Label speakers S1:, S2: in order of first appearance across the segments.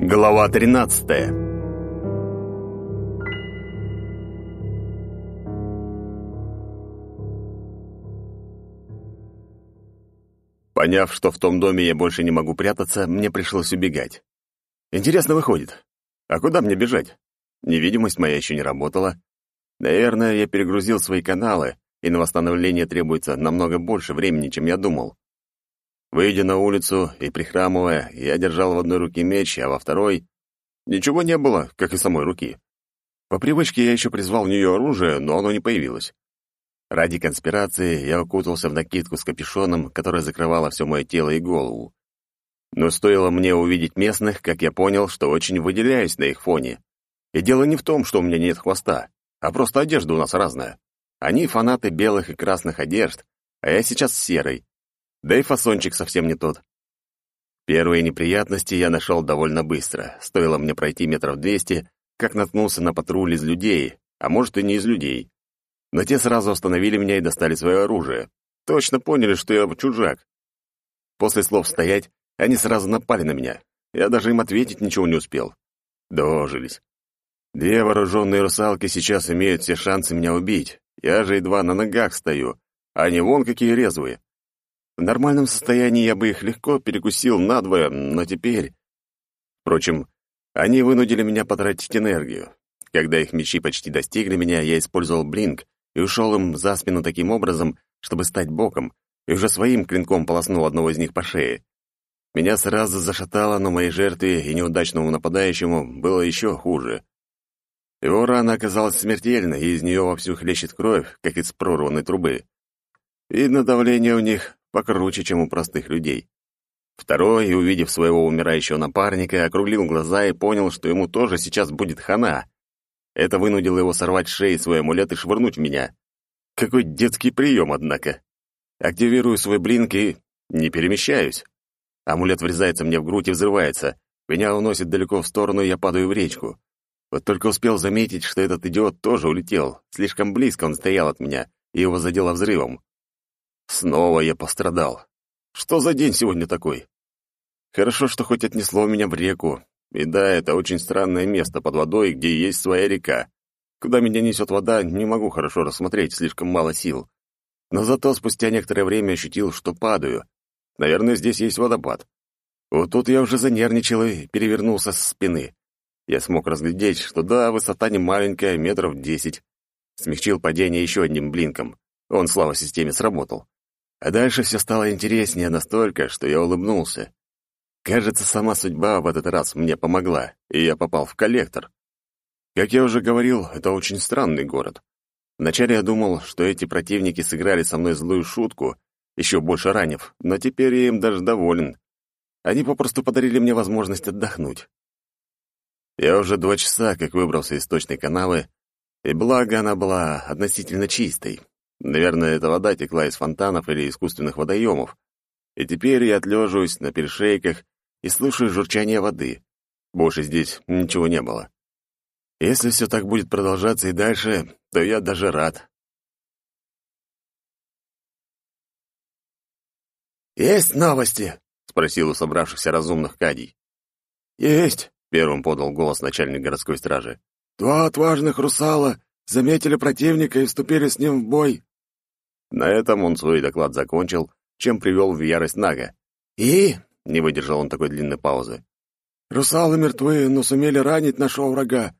S1: Глава 13. Поняв, что в том доме я больше не могу прятаться, мне пришлось убегать. Интересно выходит. А куда мне бежать? Невидимость моя еще не работала. Наверное, я перегрузил свои каналы, и на восстановление требуется намного больше времени, чем я думал. Выйдя на улицу и прихрамывая, я держал в одной руке меч, а во второй... Ничего не было, как и самой руки. По привычке я еще призвал в нее оружие, но оно не появилось. Ради конспирации я укутался в накидку с капюшоном, которая закрывала все мое тело и голову. Но стоило мне увидеть местных, как я понял, что очень выделяюсь на их фоне. И дело не в том, что у меня нет хвоста, а просто одежда у нас разная. Они фанаты белых и красных одежд, а я сейчас серый. Да и фасончик совсем не тот. Первые неприятности я нашел довольно быстро. Стоило мне пройти метров двести, как наткнулся на патруль из людей, а может и не из людей. Но те сразу остановили меня и достали свое оружие. Точно поняли, что я чужак. После слов «стоять» они сразу напали на меня. Я даже им ответить ничего не успел. Дожились. Две вооруженные русалки сейчас имеют все шансы меня убить. Я же едва на ногах стою, а они вон какие резвые. В нормальном состоянии я бы их легко перекусил надвое, но теперь... Впрочем, они вынудили меня потратить энергию. Когда их мечи почти достигли меня, я использовал блинк и ушел им за спину таким образом, чтобы стать боком, и уже своим клинком полоснул одного из них по шее. Меня сразу зашатало, но моей жертве и неудачному нападающему было еще хуже. Его рана оказалась смертельной, и из нее вовсю хлещет кровь, как из прорванной трубы. Видно, давление у них покруче, чем у простых людей. Второй, увидев своего умирающего напарника, округлил глаза и понял, что ему тоже сейчас будет хана. Это вынудило его сорвать шеи свой амулет и швырнуть в меня. Какой детский прием, однако. Активирую свой блинк и... не перемещаюсь. Амулет врезается мне в грудь и взрывается. Меня уносит далеко в сторону, и я падаю в речку. Вот только успел заметить, что этот идиот тоже улетел. Слишком близко он стоял от меня, и его задело взрывом. Снова я пострадал. Что за день сегодня такой? Хорошо, что хоть отнесло меня в реку. И да, это очень странное место под водой, где есть своя река. Куда меня несет вода, не могу хорошо рассмотреть, слишком мало сил. Но зато спустя некоторое время ощутил, что падаю. Наверное, здесь есть водопад. Вот тут я уже занервничал и перевернулся с спины. Я смог разглядеть, что да, высота не маленькая, метров десять. Смягчил падение еще одним блинком. Он, слава системе, сработал. А дальше все стало интереснее настолько, что я улыбнулся. Кажется, сама судьба в этот раз мне помогла, и я попал в коллектор. Как я уже говорил, это очень странный город. Вначале я думал, что эти противники сыграли со мной злую шутку, еще больше ранив, но теперь я им даже доволен. Они попросту подарили мне возможность отдохнуть. Я уже два часа как выбрался из точной канавы, и благо она была относительно чистой, Наверное, эта вода текла из фонтанов или искусственных водоемов. И теперь я отлеживаюсь на перешейках и слушаю журчание воды. Больше здесь ничего не было. Если все так будет продолжаться и дальше, то я даже рад.
S2: «Есть новости?» — спросил у собравшихся разумных Кадий.
S1: «Есть!» — первым подал голос начальник городской стражи.
S2: «Два отважных русала заметили противника и вступили с ним в бой.
S1: На этом он свой доклад закончил, чем привел в ярость Нага.
S2: «И?»
S1: — не выдержал он такой длинной паузы.
S2: «Русалы мертвы, но сумели ранить нашего врага.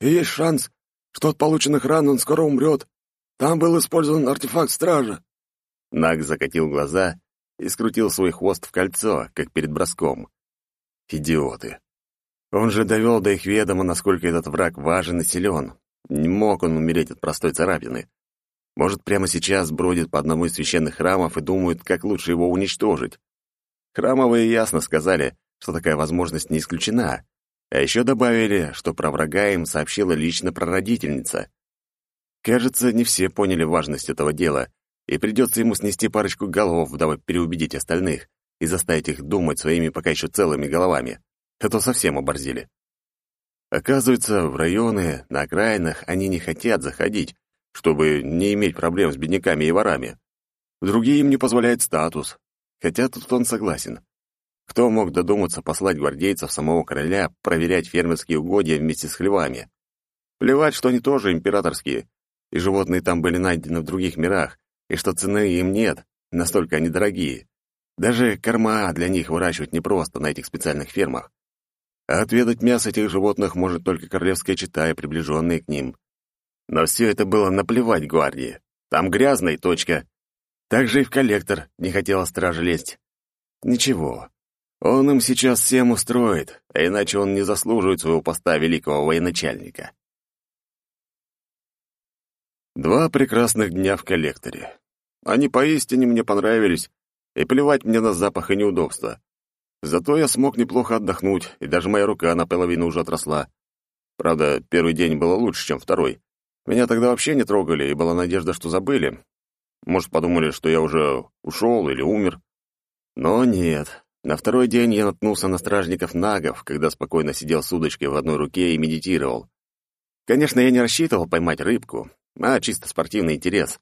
S2: И есть шанс, что от полученных ран он скоро умрет. Там был использован артефакт стража».
S1: Наг закатил глаза и скрутил свой хвост в кольцо, как перед броском. Идиоты. Он же довел до их ведома, насколько этот враг важен и силен. Не мог он умереть от простой царапины. Может, прямо сейчас бродит по одному из священных храмов и думает, как лучше его уничтожить. Храмовые ясно сказали, что такая возможность не исключена, а еще добавили, что про врага им сообщила лично прародительница. Кажется, не все поняли важность этого дела, и придется ему снести парочку голов, дабы переубедить остальных и заставить их думать своими пока еще целыми головами. А то совсем оборзели. Оказывается, в районы, на окраинах они не хотят заходить, чтобы не иметь проблем с бедняками и ворами. Другие им не позволяет статус, хотя тут он согласен. Кто мог додуматься послать гвардейцев самого короля проверять фермерские угодья вместе с хлевами? Плевать, что они тоже императорские, и животные там были найдены в других мирах, и что цены им нет, настолько они дорогие. Даже корма для них выращивать непросто на этих специальных фермах. А отведать мясо этих животных может только королевская чита и приближенные к ним. Но все это было наплевать гвардии. Там грязно и точка. Так же и в коллектор не хотела стража лезть. Ничего. Он им сейчас всем устроит, а иначе он не заслуживает своего поста великого военачальника. Два прекрасных дня в коллекторе. Они поистине мне понравились, и плевать мне на запах и неудобства. Зато я смог неплохо отдохнуть, и даже моя рука наполовину уже отросла. Правда, первый день было лучше, чем второй. Меня тогда вообще не трогали, и была надежда, что забыли. Может, подумали, что я уже ушел или умер. Но нет. На второй день я наткнулся на стражников-нагов, когда спокойно сидел с удочкой в одной руке и медитировал. Конечно, я не рассчитывал поймать рыбку, а чисто спортивный интерес.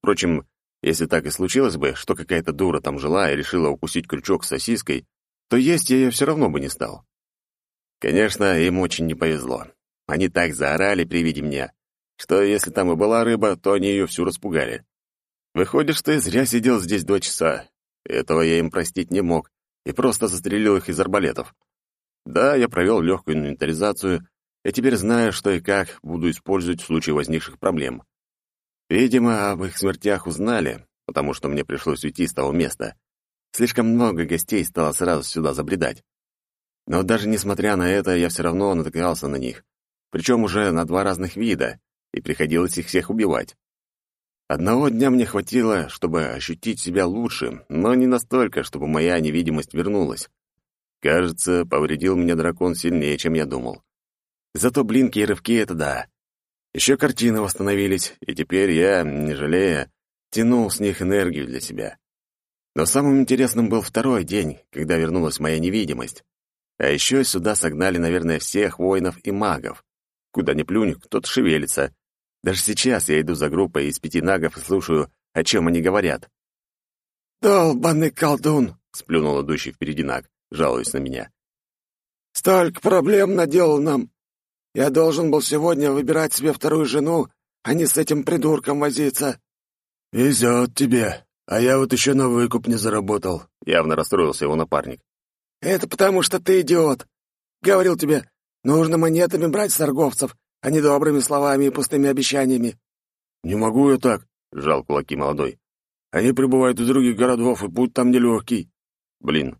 S1: Впрочем, если так и случилось бы, что какая-то дура там жила и решила укусить крючок с сосиской, то есть я ее все равно бы не стал. Конечно, им очень не повезло. Они так заорали при виде меня, что если там и была рыба, то они ее всю распугали. Выходит, что я зря сидел здесь два часа. Этого я им простить не мог и просто застрелил их из арбалетов. Да, я провел легкую инвентаризацию, и теперь знаю, что и как буду использовать в случае возникших проблем. Видимо, об их смертях узнали, потому что мне пришлось уйти с того места. Слишком много гостей стало сразу сюда забредать. Но даже несмотря на это, я все равно натыкался на них. Причем уже на два разных вида, и приходилось их всех убивать. Одного дня мне хватило, чтобы ощутить себя лучше, но не настолько, чтобы моя невидимость вернулась. Кажется, повредил меня дракон сильнее, чем я думал. Зато блинки и рывки — это да. Еще картины восстановились, и теперь я, не жалея, тянул с них энергию для себя. Но самым интересным был второй день, когда вернулась моя невидимость. А еще сюда согнали, наверное, всех воинов и магов. Куда ни плюнь, кто-то шевелится, даже сейчас я иду за группой из пяти нагов и слушаю, о чем они говорят.
S2: «Долбанный колдун!» — сплюнул идущий впереди наг, жалуясь на меня. «Столько проблем наделал нам. Я должен был сегодня выбирать себе вторую жену, а не с этим придурком возиться».
S3: «Везет тебе, а я вот еще на выкуп не заработал», —
S1: явно расстроился его напарник.
S2: «Это потому, что ты идиот. Говорил тебе, нужно монетами брать с торговцев, а не добрыми словами и пустыми обещаниями».
S3: «Не могу я так», — сжал кулаки молодой. «Они прибывают из других городов, и путь там нелегкий».
S1: «Блин,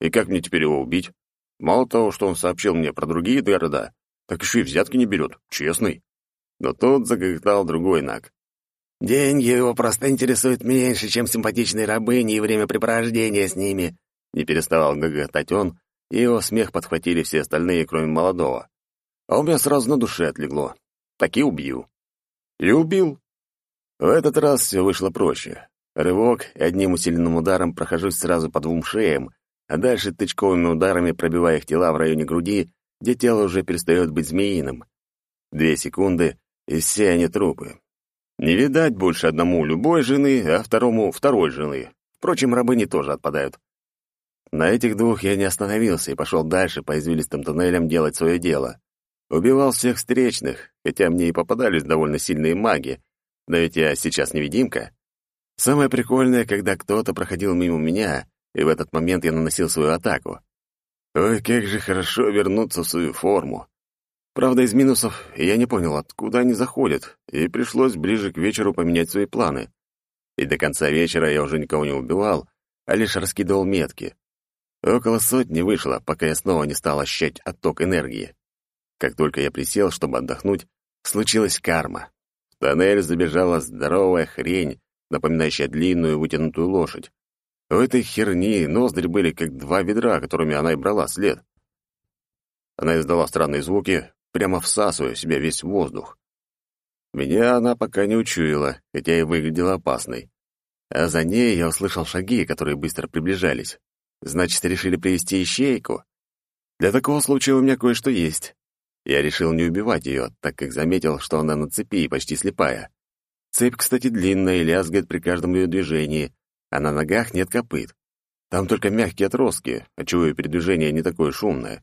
S1: и как мне теперь его убить? Мало того, что он сообщил мне про другие города, так еще и взятки не берет, честный». Но тут загоготал другой наг.
S4: «Деньги его просто интересуют меньше, чем симпатичные рабыни и времяпрепровождение с ними», — не переставал гоготать он, и его смех подхватили все остальные, кроме молодого. А у меня сразу на душе отлегло. Таки убью. И убил. В этот раз все вышло проще. Рывок, и одним усиленным ударом прохожусь сразу по двум шеям, а дальше тычковыми ударами пробивая их тела в районе груди, где тело уже перестает быть змеиным. Две секунды, и все они трупы. Не видать больше одному любой жены, а второму второй жены. Впрочем, рабыни тоже отпадают. На этих двух я не остановился и пошел дальше по извилистым туннелям делать свое дело. Убивал всех встречных, хотя мне и попадались довольно сильные маги. Но ведь я сейчас невидимка. Самое прикольное, когда кто-то проходил мимо меня, и в этот момент я наносил свою атаку. Ой, как же хорошо вернуться в свою форму. Правда, из минусов я не понял, откуда они заходят, и пришлось ближе к вечеру поменять свои планы. И до конца вечера я уже никого не убивал, а лишь раскидывал метки. Около сотни вышло, пока я снова не стал ощущать отток энергии. Как только я присел, чтобы отдохнуть, случилась карма. В тоннель забежала здоровая хрень, напоминающая длинную вытянутую лошадь. У этой херни ноздри были как два ведра, которыми она и брала след. Она издала странные звуки, прямо всасывая в себя весь воздух. Меня она пока не учуяла, хотя и выглядела опасной. А за ней я услышал шаги, которые быстро приближались. Значит, решили привести ищейку. Для такого случая у меня кое-что есть. Я решил не убивать ее, так как заметил, что она на цепи и почти слепая. Цепь, кстати, длинная и лязгает при каждом ее движении, а на ногах нет копыт.
S1: Там только мягкие отростки, отчего и передвижение не такое шумное.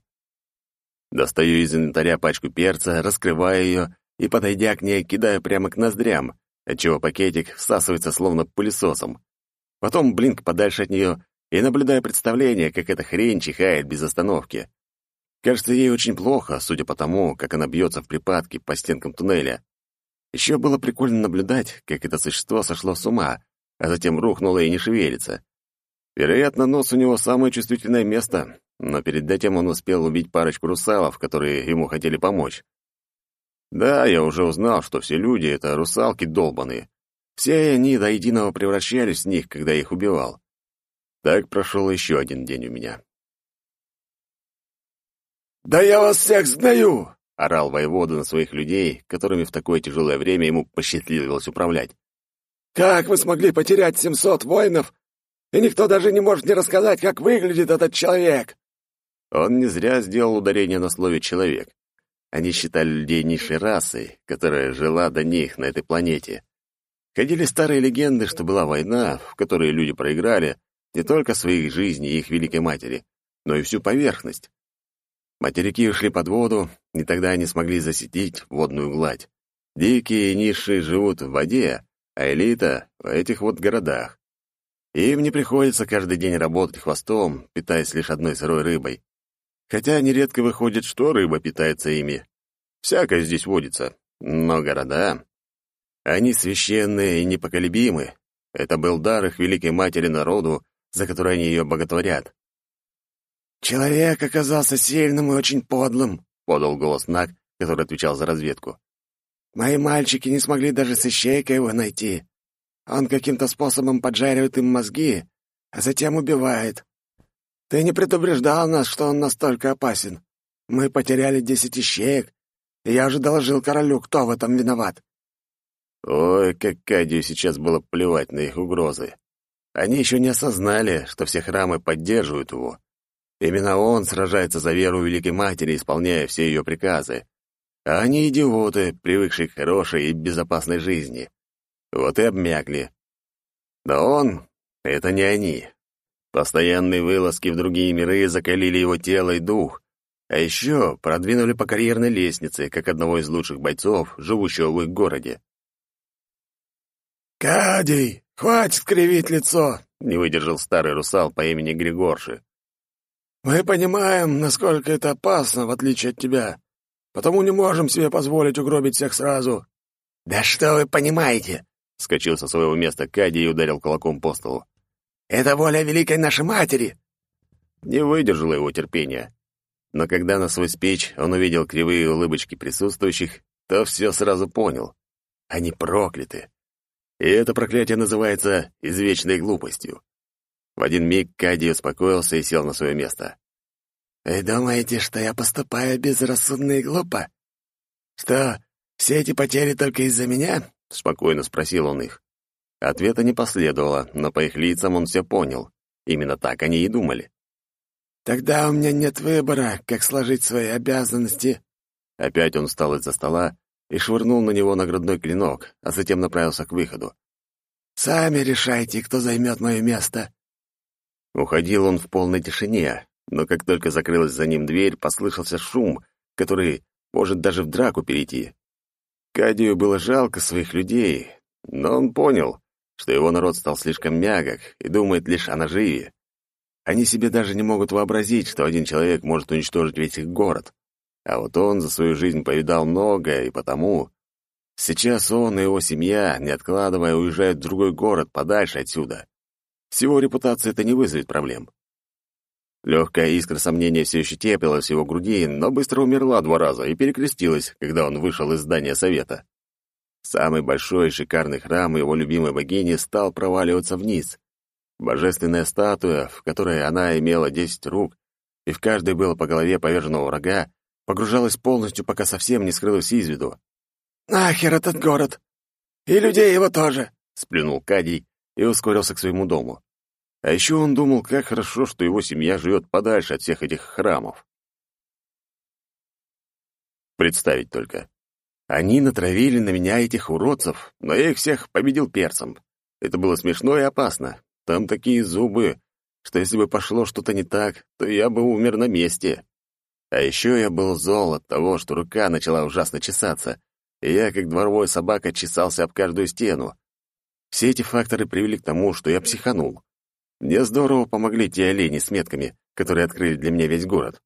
S1: Достаю из инвентаря пачку перца, раскрываю ее и, подойдя к ней, кидаю прямо к ноздрям, отчего пакетик всасывается словно пылесосом. Потом блинк подальше от нее и наблюдаю представление, как эта хрень чихает без остановки. Кажется, ей очень плохо, судя по тому, как она бьется в припадке по стенкам туннеля. Еще было прикольно наблюдать, как это существо сошло с ума, а затем рухнуло и не шевелится. Вероятно, нос у него самое чувствительное место, но перед этим он успел убить парочку русалов, которые ему хотели помочь. Да, я уже узнал, что все люди — это русалки долбаные. Все они до единого превращались в них, когда их убивал. Так прошел еще один день у меня.
S2: «Да я вас всех знаю!»
S1: — орал воевода на своих людей, которыми в такое тяжелое время ему посчастливилось управлять.
S2: «Как вы смогли потерять семьсот воинов, и никто даже не может мне рассказать, как выглядит этот человек?»
S1: Он не зря сделал ударение на слове «человек». Они считали людей низшей расой, которая жила до них на этой планете. Ходили старые легенды, что была война, в которой люди проиграли не только своих жизней и их великой матери, но и всю поверхность. Материки ушли под воду, и тогда они смогли засетить водную гладь. Дикие и низшие живут в воде, а элита — в этих вот городах. Им не приходится каждый день работать хвостом, питаясь лишь одной сырой рыбой. Хотя нередко выходит, что рыба питается ими. Всякое здесь водится. Но города... Они священные и непоколебимы. Это был дар их великой матери народу, за который они ее боготворят.
S2: «Человек оказался сильным и очень подлым», — подал голос Наг, который отвечал за разведку. «Мои мальчики не смогли даже с ищейкой его найти. Он каким-то способом поджаривает им мозги, а затем убивает. Ты не предупреждал нас, что он настолько опасен. Мы потеряли десять ищеек, и я уже доложил королю, кто в этом виноват».
S1: Ой, как Кадию сейчас было плевать на их угрозы. Они еще не осознали, что все храмы поддерживают его. Именно он сражается за веру Великой Матери, исполняя все ее приказы. А они идиоты, привыкшие к хорошей и безопасной жизни. Вот и обмякли. Да он — это не они. Постоянные вылазки в другие миры закалили его тело и дух, а еще продвинули по карьерной лестнице, как одного из лучших бойцов, живущего в их городе.
S2: «Кадий, хватит кривить лицо!» — не выдержал старый русал по имени Григорши. «Мы понимаем, насколько это опасно, в отличие от тебя, потому не можем себе позволить угробить всех сразу».
S4: «Да что вы понимаете?» — вскочил со своего места Кади и ударил кулаком по столу. «Это воля великой нашей матери!»
S1: Не выдержало его терпения. Но когда на свой спич он увидел кривые улыбочки присутствующих, то все сразу понял. Они прокляты. И это проклятие называется извечной глупостью. В один миг Кади успокоился и сел на свое место.
S2: «Вы думаете, что я поступаю безрассудно и глупо? Что, все эти потери только из-за меня?»
S1: — спокойно спросил он их. Ответа не последовало, но по их лицам он все понял. Именно так они и думали.
S2: «Тогда у меня нет выбора, как сложить свои обязанности».
S1: Опять он встал из-за стола и швырнул на него наградной клинок, а затем направился к выходу.
S2: «Сами решайте, кто займет мое место».
S1: Уходил он в полной тишине, но как только закрылась за ним дверь, послышался шум, который может даже в драку перейти. Кадию было жалко своих людей, но он понял, что его народ стал слишком мягок и думает лишь о наживе. Они себе даже не могут вообразить, что один человек может уничтожить весь их город. А вот он за свою жизнь повидал многое, и потому... Сейчас он и его семья, не откладывая, уезжают в другой город, подальше отсюда. С его репутацией это не вызовет проблем. Легкая искра сомнения все еще теплилась в его груди, но быстро умерла два раза и перекрестилась, когда он вышел из здания совета. Самый большой и шикарный храм его любимой богини стал проваливаться вниз. Божественная статуя, в которой она имела десять рук, и в каждой было по голове поверженного врага, погружалась полностью, пока совсем не скрылась из виду.
S2: «Нахер этот город! И людей его тоже!»
S1: — сплюнул Кадий и ускорился к своему дому. А еще он думал, как хорошо, что его семья живет подальше от всех этих храмов. Представить только. Они натравили на меня этих уродцев, но я их всех победил перцем. Это было смешно и опасно. Там такие зубы, что если бы пошло что-то не так, то я бы умер на месте. А еще я был зол от того, что рука начала ужасно чесаться, и я, как дворовой собака, чесался об каждую стену. Все эти факторы привели к тому, что я психанул. Мне здорово помогли те олени с метками, которые открыли для меня весь город.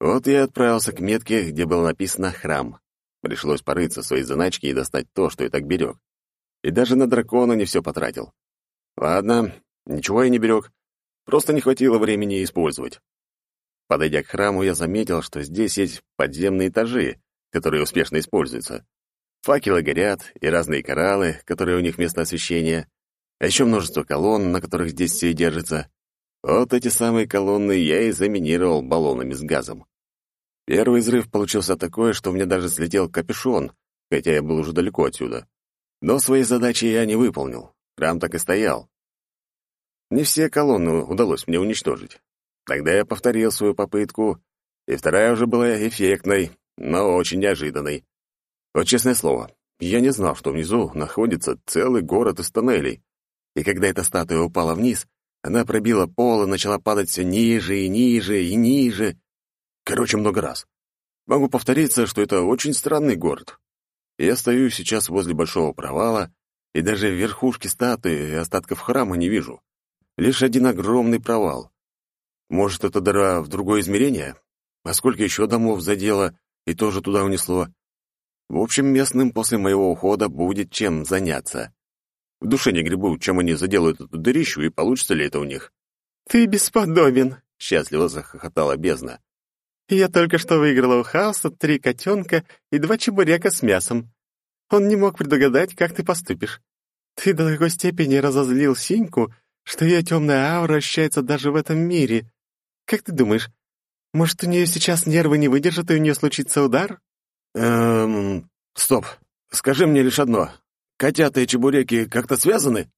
S1: Вот я отправился к метке, где было написано «Храм». Пришлось порыться в своей заначке и достать то, что я так берег. И даже на дракона не все потратил. Ладно, ничего я не берег. Просто не хватило времени использовать. Подойдя к храму, я заметил, что здесь есть подземные этажи, которые успешно используются. Факелы горят, и разные кораллы, которые у них место освещения, а еще множество колонн, на которых здесь все и держится. Вот эти самые колонны я и заминировал баллонами с газом. Первый взрыв получился такой, что у меня даже слетел капюшон, хотя я был уже далеко отсюда. Но свои задачи я не выполнил. Храм так и стоял. Не все колонны удалось мне уничтожить. Тогда я повторил свою попытку, и вторая уже была эффектной, но очень неожиданной. Вот честное слово, я не знал, что внизу находится целый город из тоннелей. И когда эта статуя упала вниз, она пробила пол и начала падать все ниже и ниже и ниже. Короче, много раз. Могу повториться, что это очень странный город. Я стою сейчас возле большого провала, и даже верхушки статуи и остатков храма не вижу. Лишь один огромный провал. Может, это дыра в другое измерение? А сколько еще домов задело и тоже туда унесло? В общем, местным после моего ухода будет чем заняться. В душе не гребу, чем они заделают эту дырищу и получится ли это у них.
S2: «Ты бесподобен!»
S1: — счастливо захохотала бездна.
S2: «Я только что выиграла у Хаоса три котенка и два чебурека с мясом. Он не мог предугадать, как ты поступишь. Ты до такой степени разозлил Синьку, что ее темная аура ощущается даже в этом мире. Как ты думаешь, может, у нее сейчас нервы не выдержат, и у нее случится удар?»
S1: Эм, стоп. Скажи мне лишь одно. Котята и чебуреки как-то связаны?